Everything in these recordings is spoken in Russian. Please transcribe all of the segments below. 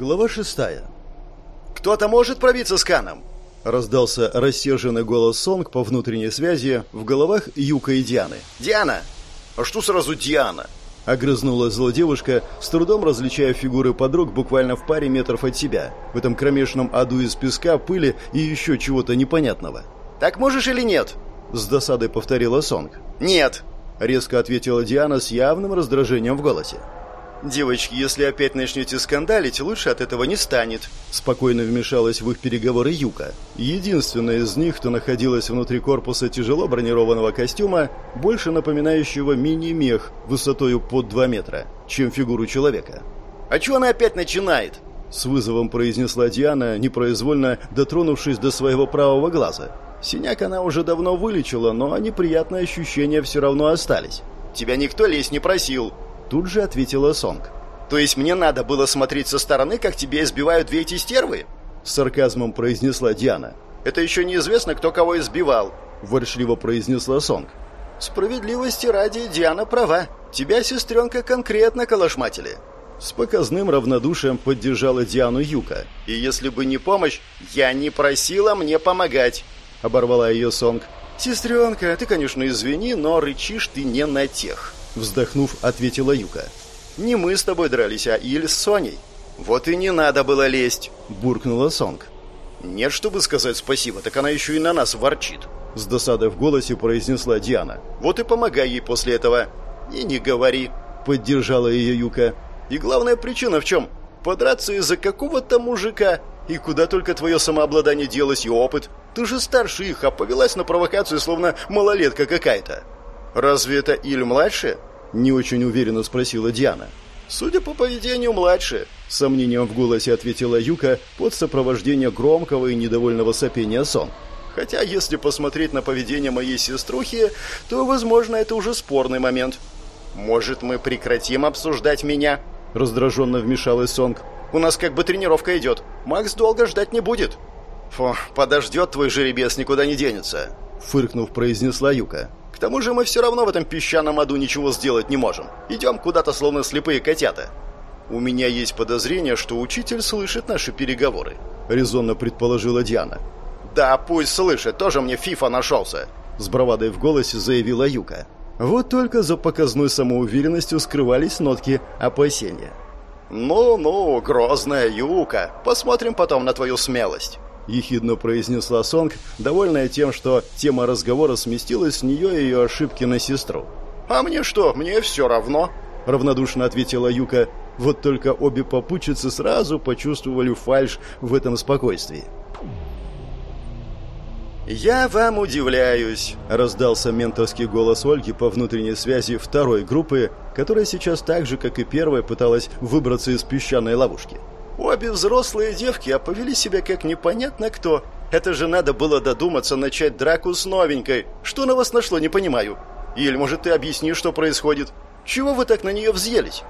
Глава шестая. «Кто-то может пробиться с Каном?» Раздался рассерженный голос Сонг по внутренней связи в головах Юка и Дианы. «Диана!» «А что сразу Диана?» Огрызнулась злодевушка, с трудом различая фигуры подруг буквально в паре метров от себя, в этом кромешном аду из песка, пыли и еще чего-то непонятного. «Так можешь или нет?» С досадой повторила Сонг. «Нет!» Резко ответила Диана с явным раздражением в голосе. «Девочки, если опять начнете скандалить, лучше от этого не станет», спокойно вмешалась в их переговоры Юка. Единственная из них, кто находилась внутри корпуса тяжело бронированного костюма, больше напоминающего мини-мех высотою под 2 метра, чем фигуру человека. «А чего она опять начинает?» С вызовом произнесла Диана, непроизвольно дотронувшись до своего правого глаза. Синяк она уже давно вылечила, но неприятные ощущения все равно остались. «Тебя никто лезть не просил», Тут же ответила Сонг. «То есть мне надо было смотреть со стороны, как тебя избивают две эти стервы?» С сарказмом произнесла Диана. «Это еще неизвестно, кто кого избивал», воршливо произнесла Сонг. «Справедливости ради, Диана права. Тебя, сестренка, конкретно калашматили». С показным равнодушием поддержала Диану Юка. «И если бы не помощь, я не просила мне помогать», — оборвала ее Сонг. «Сестренка, ты, конечно, извини, но рычишь ты не на тех». Вздохнув, ответила Юка. «Не мы с тобой дрались, а Иль с Соней». «Вот и не надо было лезть», — буркнула Сонг. «Нет, чтобы сказать спасибо, так она еще и на нас ворчит». С досадой в голосе произнесла Диана. «Вот и помогай ей после этого». «И не говори», — поддержала ее Юка. «И главная причина в чем? Подраться из-за какого-то мужика. И куда только твое самообладание делось и опыт. Ты же старше их, а повелась на провокацию, словно малолетка какая-то». «Разве это Иль младше?» – не очень уверенно спросила Диана. «Судя по поведению, младше», – сомнением в голосе ответила Юка под сопровождение громкого и недовольного сопения сон. «Хотя, если посмотреть на поведение моей сеструхи, то, возможно, это уже спорный момент». «Может, мы прекратим обсуждать меня?» – раздраженно вмешалась Сонг. «У нас как бы тренировка идет. Макс долго ждать не будет». «Фу, подождет твой жеребец, никуда не денется», – фыркнув, произнесла Юка. Тому же мы все равно в этом песчаном аду ничего сделать не можем. Идем куда-то словно слепые котята. У меня есть подозрение, что учитель слышит наши переговоры, резонно предположила Диана. Да, пусть слышит, тоже мне фифа нашелся. С бравадой в голосе заявила Юка. Вот только за показной самоуверенностью скрывались нотки опасения. «Ну-ну, грозная Юка, посмотрим потом на твою смелость». — ехидно произнесла Сонг, довольная тем, что тема разговора сместилась с нее и ее ошибки на сестру. «А мне что? Мне все равно», — равнодушно ответила Юка. Вот только обе попутчицы сразу почувствовали фальшь в этом спокойствии. «Я вам удивляюсь», — раздался ментовский голос Ольги по внутренней связи второй группы, которая сейчас так же, как и первая, пыталась выбраться из песчаной ловушки. Обе взрослые девки, а повели себя как непонятно кто. Это же надо было додуматься начать драку с новенькой. Что на вас нашло, не понимаю. Или, может, ты объяснишь, что происходит? Чего вы так на нее взъелись?»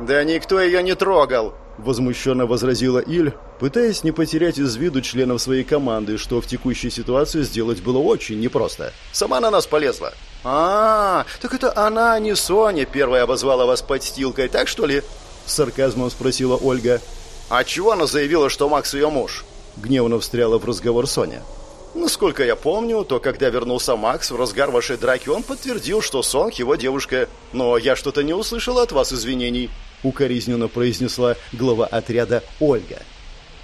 «Да никто ее не трогал», — возмущенно возразила Иль, пытаясь не потерять из виду членов своей команды, что в текущей ситуации сделать было очень непросто. «Сама на нас полезла». «А, так это она, а не Соня, первая обозвала вас подстилкой, так что ли?» — с сарказмом спросила Ольга. «А чего она заявила, что Макс ее муж?» Гневно встряла в разговор Соня. Насколько я помню, то когда вернулся Макс в разгар вашей драки, он подтвердил, что Сонг его девушка. Но я что-то не услышала от вас извинений. Укоризненно произнесла глава отряда Ольга.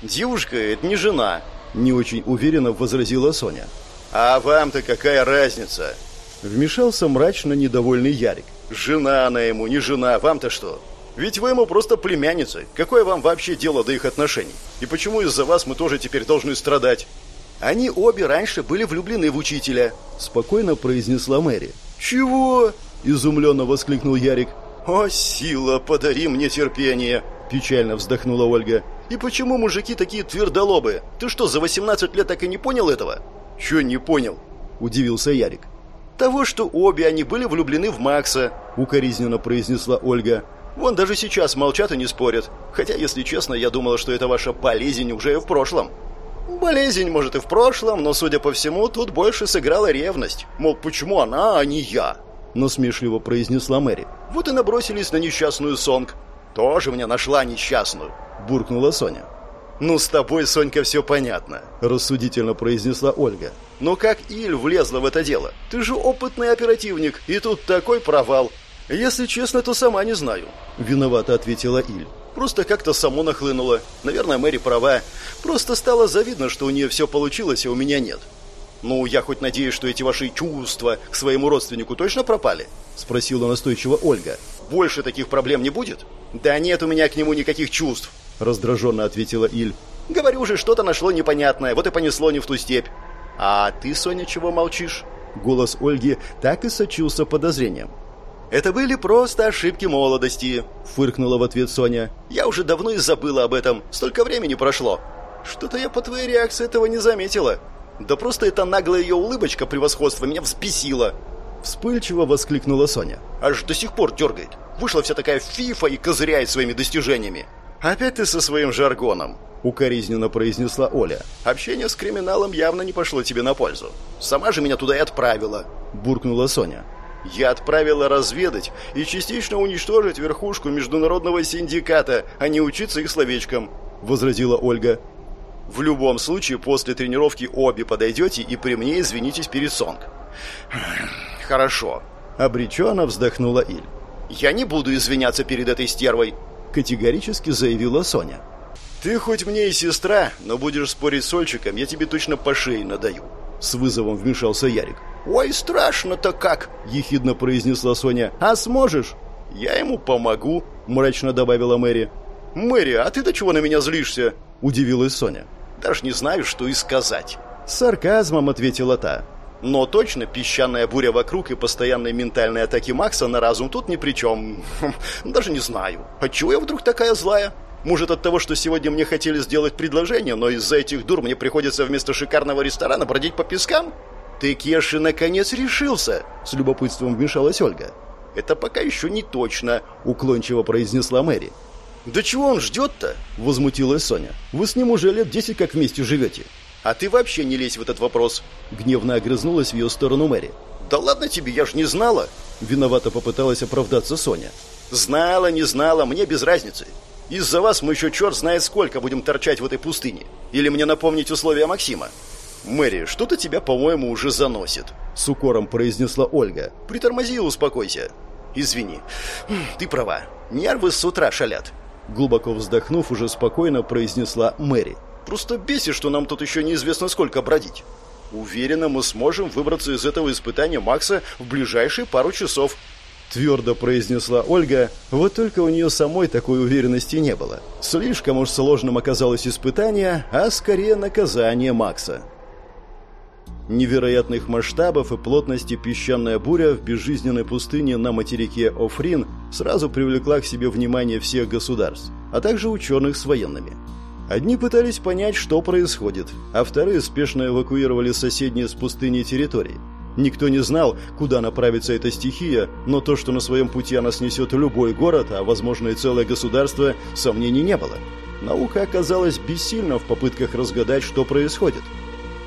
Девушка – это не жена. Не очень уверенно возразила Соня. А вам-то какая разница? Вмешался мрачно недовольный Ярик. Жена она ему, не жена, вам-то что? Ведь вы ему просто племянница. Какое вам вообще дело до их отношений? И почему из-за вас мы тоже теперь должны страдать? Они обе раньше были влюблены в учителя, спокойно произнесла Мэри. Чего? изумленно воскликнул Ярик. О, сила, подари мне терпение, печально вздохнула Ольга. И почему мужики такие твердолобые? Ты что, за 18 лет так и не понял этого? Чё не понял? удивился Ярик. Того, что обе они были влюблены в Макса, укоризненно произнесла Ольга. Вон даже сейчас молчат и не спорят. Хотя, если честно, я думала, что это ваша болезнь уже и в прошлом. Болезнь, может, и в прошлом, но, судя по всему, тут больше сыграла ревность. Мол, почему она, а не я? Насмешливо произнесла Мэри. Вот и набросились на несчастную Сонг. Тоже мне нашла несчастную. — буркнула Соня. «Ну, с тобой, Сонька, все понятно», — рассудительно произнесла Ольга. «Но как Иль влезла в это дело? Ты же опытный оперативник, и тут такой провал. Если честно, то сама не знаю», — виновато ответила Иль. «Просто как-то само нахлынуло. Наверное, Мэри права. Просто стало завидно, что у нее все получилось, а у меня нет». «Ну, я хоть надеюсь, что эти ваши чувства к своему родственнику точно пропали?» — спросила настойчиво Ольга. «Больше таких проблем не будет?» «Да нет у меня к нему никаких чувств», раздраженно ответила Иль. «Говорю же, что-то нашло непонятное, вот и понесло не в ту степь». «А ты, Соня, чего молчишь?» Голос Ольги так и сочился подозрением. «Это были просто ошибки молодости», — фыркнула в ответ Соня. «Я уже давно и забыла об этом. Столько времени прошло. Что-то я по твоей реакции этого не заметила. Да просто эта наглая ее улыбочка превосходства меня взбесила». Вспыльчиво воскликнула Соня. «Аж до сих пор дергает. Вышла вся такая фифа и козыряет своими достижениями. «Опять ты со своим жаргоном», — укоризненно произнесла Оля. «Общение с криминалом явно не пошло тебе на пользу. Сама же меня туда и отправила», — буркнула Соня. «Я отправила разведать и частично уничтожить верхушку международного синдиката, а не учиться их словечкам», — возразила Ольга. «В любом случае, после тренировки обе подойдете и при мне извинитесь перед Сонг». «Хорошо», — обреченно вздохнула Иль. «Я не буду извиняться перед этой стервой», категорически заявила Соня. «Ты хоть мне и сестра, но будешь спорить с Ольчиком, я тебе точно по шее надаю». С вызовом вмешался Ярик. «Ой, страшно-то как!» – ехидно произнесла Соня. «А сможешь?» «Я ему помогу», – мрачно добавила Мэри. «Мэри, а ты до чего на меня злишься?» – удивилась Соня. «Даже не знаю, что и сказать». С сарказмом ответила та. Но точно песчаная буря вокруг и постоянные ментальные атаки Макса на разум тут ни при чем. Даже не знаю. Отчего я вдруг такая злая? Может, от того, что сегодня мне хотели сделать предложение, но из-за этих дур мне приходится вместо шикарного ресторана бродить по пескам? Ты, Кеши, наконец решился? С любопытством вмешалась Ольга. Это пока еще не точно, уклончиво произнесла Мэри. «Да чего он ждет-то?» – возмутилась Соня. «Вы с ним уже лет десять как вместе живете. «А ты вообще не лезь в этот вопрос!» Гневно огрызнулась в ее сторону Мэри. «Да ладно тебе, я ж не знала!» Виновато попыталась оправдаться Соня. «Знала, не знала, мне без разницы. Из-за вас мы еще черт знает сколько будем торчать в этой пустыне. Или мне напомнить условия Максима?» «Мэри, что-то тебя, по-моему, уже заносит», — с укором произнесла Ольга. «Притормози и успокойся». «Извини, ты права. Нервы с утра шалят». Глубоко вздохнув, уже спокойно произнесла Мэри. Просто бесит, что нам тут еще неизвестно сколько бродить. Уверена, мы сможем выбраться из этого испытания Макса в ближайшие пару часов. Твердо произнесла Ольга, вот только у нее самой такой уверенности не было. Слишком уж сложным оказалось испытание, а скорее наказание Макса. Невероятных масштабов и плотности песчаная буря в безжизненной пустыне на материке Офрин сразу привлекла к себе внимание всех государств, а также ученых с военными. Одни пытались понять, что происходит, а вторые спешно эвакуировали соседние с пустыней территории. Никто не знал, куда направится эта стихия, но то, что на своем пути она снесет любой город, а возможно и целое государство, сомнений не было. Наука оказалась бессильна в попытках разгадать, что происходит.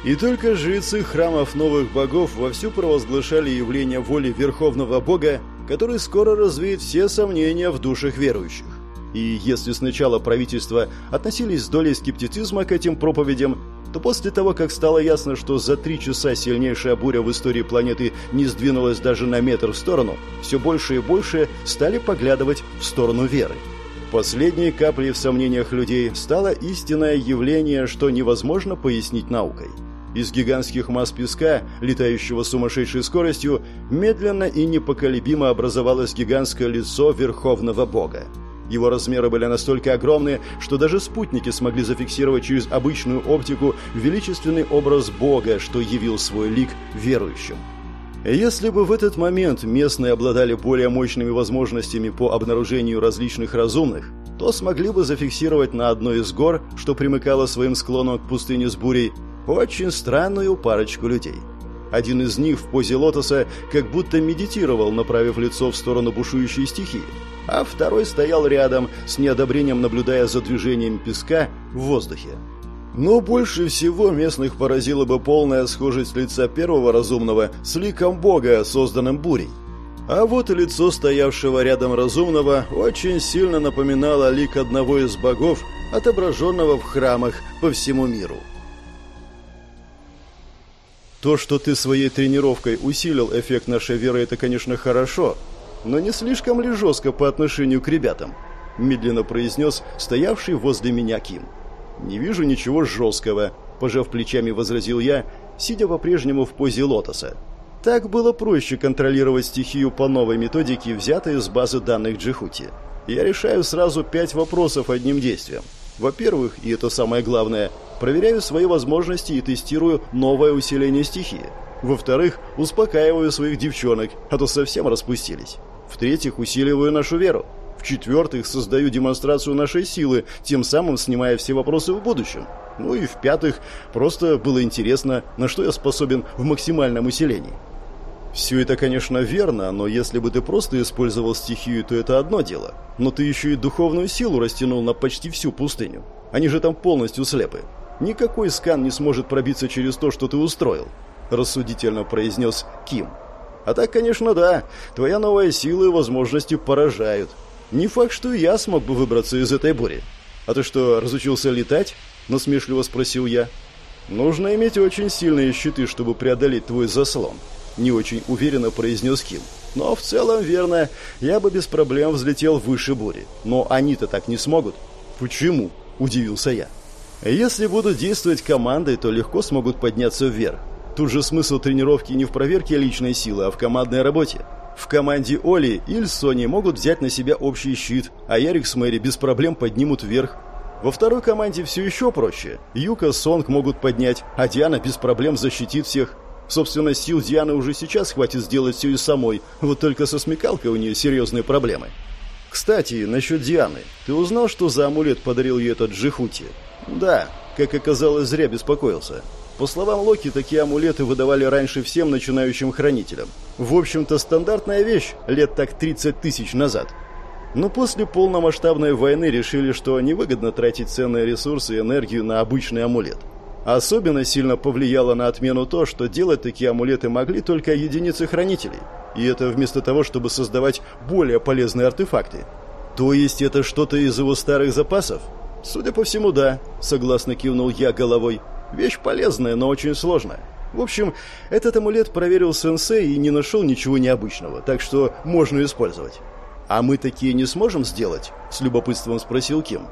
И только жрецы храмов новых богов вовсю провозглашали явление воли Верховного Бога, который скоро развеет все сомнения в душах верующих. И если сначала правительства относились с долей скептицизма к этим проповедям, то после того, как стало ясно, что за три часа сильнейшая буря в истории планеты не сдвинулась даже на метр в сторону, все больше и больше стали поглядывать в сторону веры. Последней каплей в сомнениях людей стало истинное явление, что невозможно пояснить наукой. Из гигантских масс песка, летающего сумасшедшей скоростью, медленно и непоколебимо образовалось гигантское лицо Верховного Бога. Его размеры были настолько огромны, что даже спутники смогли зафиксировать через обычную оптику величественный образ Бога, что явил свой лик верующим. Если бы в этот момент местные обладали более мощными возможностями по обнаружению различных разумных, то смогли бы зафиксировать на одной из гор, что примыкало своим склоном к пустыне с бурей, очень странную парочку людей. Один из них в позе лотоса как будто медитировал, направив лицо в сторону бушующей стихии а второй стоял рядом, с неодобрением наблюдая за движением песка в воздухе. Но больше всего местных поразила бы полная схожесть лица первого разумного с ликом бога, созданным бурей. А вот и лицо стоявшего рядом разумного очень сильно напоминало лик одного из богов, отображенного в храмах по всему миру. То, что ты своей тренировкой усилил эффект нашей веры, это, конечно, хорошо, но не слишком ли жестко по отношению к ребятам? Медленно произнес стоявший возле меня Ким. Не вижу ничего жесткого, пожав плечами, возразил я, сидя по-прежнему в позе лотоса. Так было проще контролировать стихию по новой методике, взятой из базы данных Джихути. Я решаю сразу пять вопросов одним действием. Во-первых, и это самое главное, проверяю свои возможности и тестирую новое усиление стихии. Во-вторых, успокаиваю своих девчонок, а то совсем распустились. В-третьих, усиливаю нашу веру. В-четвертых, создаю демонстрацию нашей силы, тем самым снимая все вопросы в будущем. Ну и в-пятых, просто было интересно, на что я способен в максимальном усилении. Все это, конечно, верно, но если бы ты просто использовал стихию, то это одно дело. Но ты еще и духовную силу растянул на почти всю пустыню. Они же там полностью слепы. Никакой скан не сможет пробиться через то, что ты устроил, рассудительно произнес Ким. А так, конечно, да. Твоя новая сила и возможности поражают. Не факт, что я смог бы выбраться из этой бури. А ты что, разучился летать? Насмешливо спросил я. Нужно иметь очень сильные щиты, чтобы преодолеть твой заслон. Не очень уверенно произнес Ким. Но в целом верно. Я бы без проблем взлетел выше бури. Но они-то так не смогут. Почему? Удивился я. Если будут действовать командой, то легко смогут подняться вверх. Тут же смысл тренировки не в проверке личной силы, а в командной работе. В команде Оли Иль с Соней могут взять на себя общий щит, а Ярик с Мэри без проблем поднимут вверх. Во второй команде все еще проще. Юка Сонг могут поднять, а Диана без проблем защитит всех. Собственно, сил Дианы уже сейчас хватит сделать все и самой, вот только со смекалкой у нее серьезные проблемы. Кстати, насчет Дианы. Ты узнал, что за амулет подарил ей этот Джихути? Да, как оказалось, зря беспокоился. По словам Локи, такие амулеты выдавали раньше всем начинающим хранителям. В общем-то, стандартная вещь лет так 30 тысяч назад. Но после полномасштабной войны решили, что невыгодно тратить ценные ресурсы и энергию на обычный амулет. Особенно сильно повлияло на отмену то, что делать такие амулеты могли только единицы хранителей. И это вместо того, чтобы создавать более полезные артефакты. То есть это что-то из его старых запасов? Судя по всему, да, согласно кивнул я головой. Вещь полезная, но очень сложная. В общем, этот амулет проверил сенсей и не нашел ничего необычного, так что можно использовать. «А мы такие не сможем сделать?» – с любопытством спросил Ким.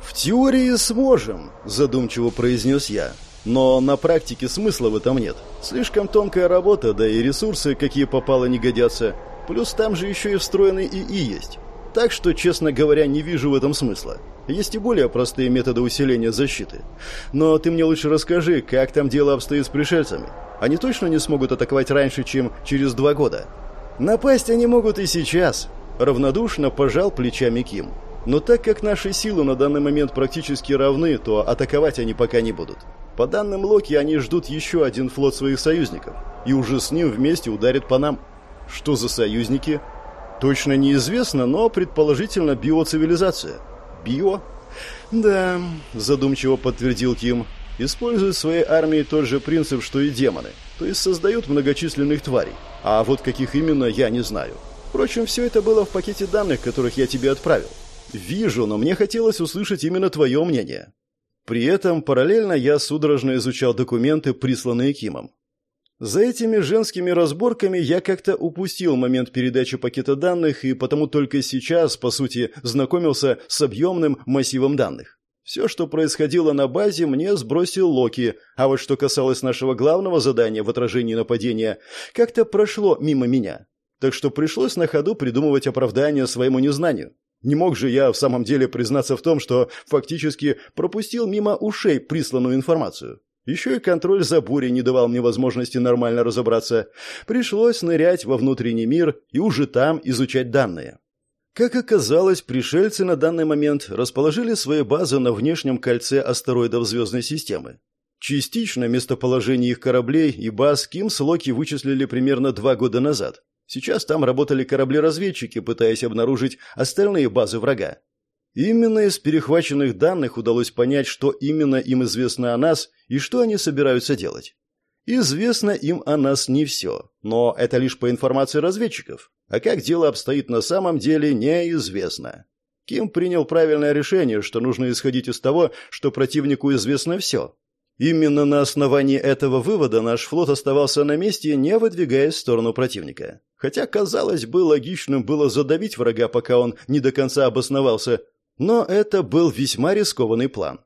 «В теории сможем», – задумчиво произнес я. «Но на практике смысла в этом нет. Слишком тонкая работа, да и ресурсы, какие попало, не годятся. Плюс там же еще и встроенный ИИ есть. Так что, честно говоря, не вижу в этом смысла. Есть и более простые методы усиления защиты. Но ты мне лучше расскажи, как там дело обстоит с пришельцами. Они точно не смогут атаковать раньше, чем через два года? Напасть они могут и сейчас. Равнодушно пожал плечами Ким. Но так как наши силы на данный момент практически равны, то атаковать они пока не будут. По данным Локи, они ждут еще один флот своих союзников. И уже с ним вместе ударят по нам. Что за союзники? Точно неизвестно, но предположительно биоцивилизация. Био? Да, задумчиво подтвердил Ким. Используют в своей армии тот же принцип, что и демоны. То есть создают многочисленных тварей. А вот каких именно, я не знаю. Впрочем, все это было в пакете данных, которых я тебе отправил. Вижу, но мне хотелось услышать именно твое мнение. При этом параллельно я судорожно изучал документы, присланные Кимом. За этими женскими разборками я как-то упустил момент передачи пакета данных и потому только сейчас, по сути, знакомился с объемным массивом данных. Все, что происходило на базе, мне сбросил Локи, а вот что касалось нашего главного задания в отражении нападения, как-то прошло мимо меня. Так что пришлось на ходу придумывать оправдание своему незнанию. Не мог же я в самом деле признаться в том, что фактически пропустил мимо ушей присланную информацию. Еще и контроль за бурей не давал мне возможности нормально разобраться. Пришлось нырять во внутренний мир и уже там изучать данные. Как оказалось, пришельцы на данный момент расположили свои базы на внешнем кольце астероидов звездной системы. Частично местоположение их кораблей и баз Ким с Локи вычислили примерно два года назад. Сейчас там работали корабли-разведчики, пытаясь обнаружить остальные базы врага. Именно из перехваченных данных удалось понять, что именно им известно о нас и что они собираются делать. Известно им о нас не все, но это лишь по информации разведчиков. А как дело обстоит на самом деле, неизвестно. Ким принял правильное решение, что нужно исходить из того, что противнику известно все. Именно на основании этого вывода наш флот оставался на месте, не выдвигаясь в сторону противника. Хотя, казалось бы, логичным было задавить врага, пока он не до конца обосновался, но это был весьма рискованный план.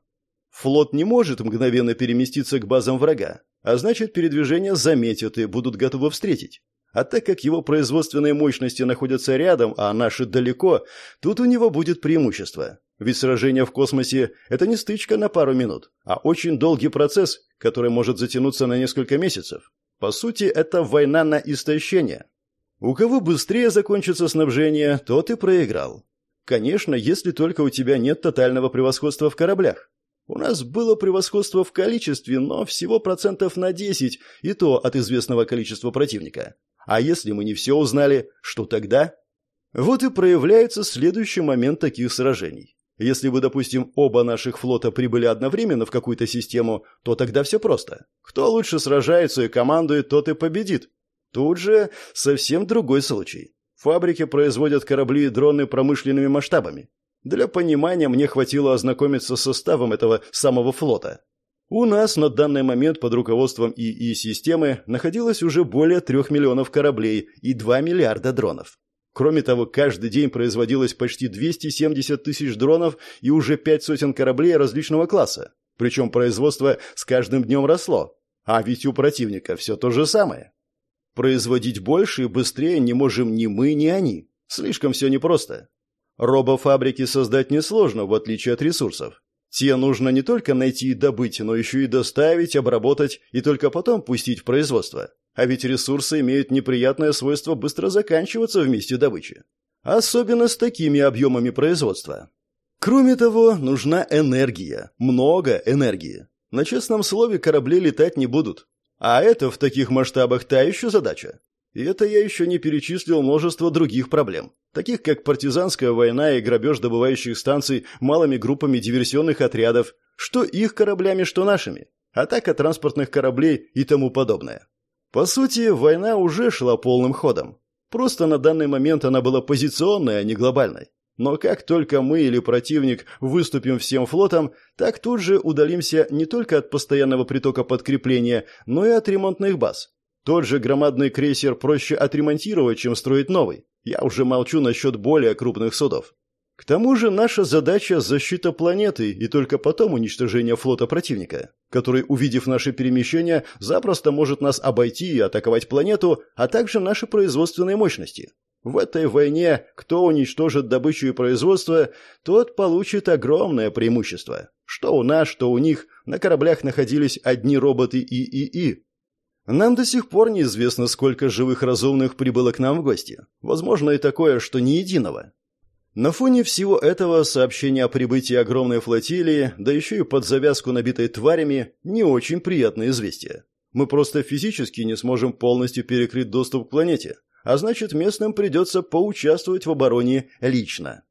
Флот не может мгновенно переместиться к базам врага, а значит, передвижение заметят и будут готовы встретить. А так как его производственные мощности находятся рядом, а наши далеко, тут у него будет преимущество. Ведь сражение в космосе – это не стычка на пару минут, а очень долгий процесс, который может затянуться на несколько месяцев. По сути, это война на истощение. У кого быстрее закончится снабжение, тот и проиграл. Конечно, если только у тебя нет тотального превосходства в кораблях. У нас было превосходство в количестве, но всего процентов на 10, и то от известного количества противника. А если мы не все узнали, что тогда? Вот и проявляется следующий момент таких сражений. Если бы, допустим, оба наших флота прибыли одновременно в какую-то систему, то тогда все просто. Кто лучше сражается и командует, тот и победит. Тут же совсем другой случай. Фабрики производят корабли и дроны промышленными масштабами. Для понимания мне хватило ознакомиться с составом этого самого флота. У нас на данный момент под руководством ИИ-системы находилось уже более трех миллионов кораблей и 2 миллиарда дронов. Кроме того, каждый день производилось почти 270 тысяч дронов и уже пять сотен кораблей различного класса. Причем производство с каждым днем росло. А ведь у противника все то же самое. Производить больше и быстрее не можем ни мы, ни они. Слишком все непросто. Робофабрики создать несложно, в отличие от ресурсов. Те нужно не только найти и добыть, но еще и доставить, обработать и только потом пустить в производство. А ведь ресурсы имеют неприятное свойство быстро заканчиваться в месте добычи. Особенно с такими объемами производства. Кроме того, нужна энергия. Много энергии. На честном слове корабли летать не будут. А это в таких масштабах та еще задача. И это я еще не перечислил множество других проблем, таких как партизанская война и грабеж добывающих станций малыми группами диверсионных отрядов, что их кораблями, что нашими, атака транспортных кораблей и тому подобное. По сути, война уже шла полным ходом. Просто на данный момент она была позиционной, а не глобальной. Но как только мы или противник выступим всем флотом, так тут же удалимся не только от постоянного притока подкрепления, но и от ремонтных баз. Тот же громадный крейсер проще отремонтировать, чем строить новый. Я уже молчу насчет более крупных судов. К тому же наша задача – защита планеты и только потом уничтожение флота противника, который, увидев наше перемещение, запросто может нас обойти и атаковать планету, а также наши производственные мощности. В этой войне кто уничтожит добычу и производство, тот получит огромное преимущество. Что у нас, что у них, на кораблях находились одни роботы ИИИ, нам до сих пор неизвестно, сколько живых разумных прибыло к нам в гости. Возможно и такое, что ни единого. На фоне всего этого сообщение о прибытии огромной флотилии, да еще и под завязку набитой тварями, не очень приятное известие. Мы просто физически не сможем полностью перекрыть доступ к планете, а значит местным придется поучаствовать в обороне лично.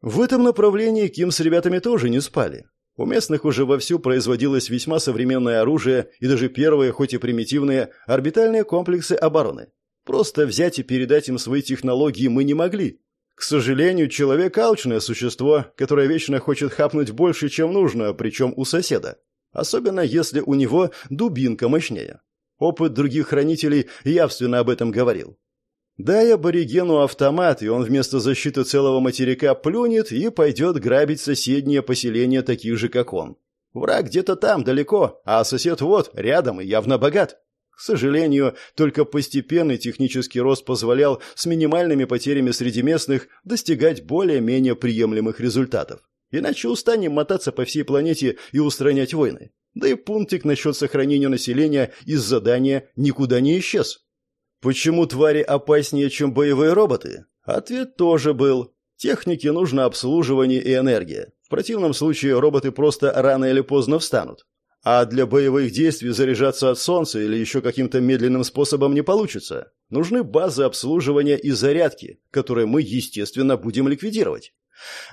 В этом направлении Ким с ребятами тоже не спали. У местных уже вовсю производилось весьма современное оружие и даже первые, хоть и примитивные, орбитальные комплексы обороны. Просто взять и передать им свои технологии мы не могли. К сожалению, человек – алчное существо, которое вечно хочет хапнуть больше, чем нужно, причем у соседа. Особенно если у него дубинка мощнее. Опыт других хранителей явственно об этом говорил. Дай аборигену автомат, и он вместо защиты целого материка плюнет и пойдет грабить соседние поселения таких же, как он. Враг где-то там, далеко, а сосед вот, рядом и явно богат. К сожалению, только постепенный технический рост позволял с минимальными потерями среди местных достигать более-менее приемлемых результатов. Иначе устанем мотаться по всей планете и устранять войны. Да и пунктик насчет сохранения населения из задания никуда не исчез. Почему твари опаснее, чем боевые роботы? Ответ тоже был. Технике нужно обслуживание и энергия. В противном случае роботы просто рано или поздно встанут. А для боевых действий заряжаться от солнца или еще каким-то медленным способом не получится. Нужны базы обслуживания и зарядки, которые мы, естественно, будем ликвидировать.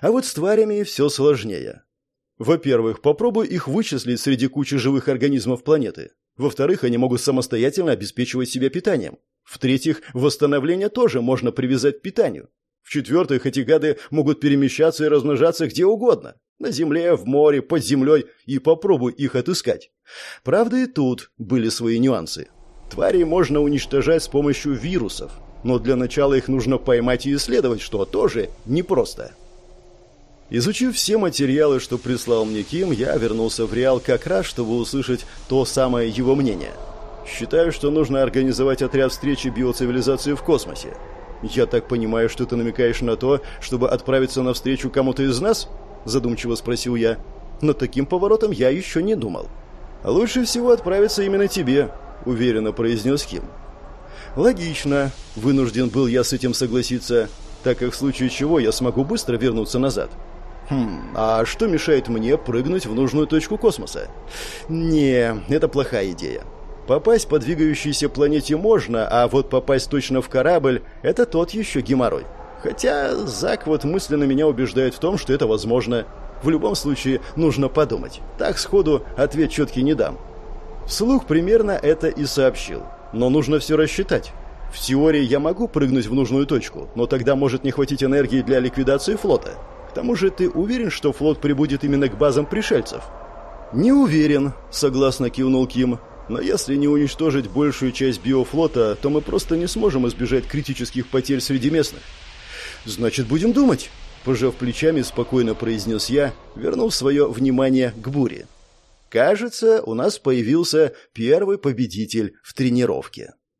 А вот с тварями все сложнее. Во-первых, попробуй их вычислить среди кучи живых организмов планеты. Во-вторых, они могут самостоятельно обеспечивать себя питанием. В-третьих, восстановление тоже можно привязать к питанию. В-четвертых, эти гады могут перемещаться и размножаться где угодно. На земле, в море, под землей, и попробуй их отыскать. Правда, и тут были свои нюансы. Твари можно уничтожать с помощью вирусов, но для начала их нужно поймать и исследовать, что тоже непросто. Изучив все материалы, что прислал мне Ким, я вернулся в Реал как раз, чтобы услышать то самое его мнение. Считаю, что нужно организовать отряд встречи биоцивилизации в космосе. Я так понимаю, что ты намекаешь на то, чтобы отправиться навстречу кому-то из нас? Задумчиво спросил я. Над таким поворотом я еще не думал. Лучше всего отправиться именно тебе, уверенно произнес Ким. Логично, вынужден был я с этим согласиться, так как в случае чего я смогу быстро вернуться назад. Хм, а что мешает мне прыгнуть в нужную точку космоса? Не, это плохая идея. Попасть по двигающейся планете можно, а вот попасть точно в корабль – это тот еще геморрой. Хотя Зак вот мысленно меня убеждает в том, что это возможно. В любом случае, нужно подумать. Так сходу ответ четкий не дам. Вслух примерно это и сообщил. Но нужно все рассчитать. В теории я могу прыгнуть в нужную точку, но тогда может не хватить энергии для ликвидации флота. К тому же ты уверен, что флот прибудет именно к базам пришельцев? Не уверен, согласно кивнул Ким. Но если не уничтожить большую часть биофлота, то мы просто не сможем избежать критических потерь среди местных. Значит, будем думать, пожав плечами, спокойно произнес я, вернув свое внимание к буре. Кажется, у нас появился первый победитель в тренировке.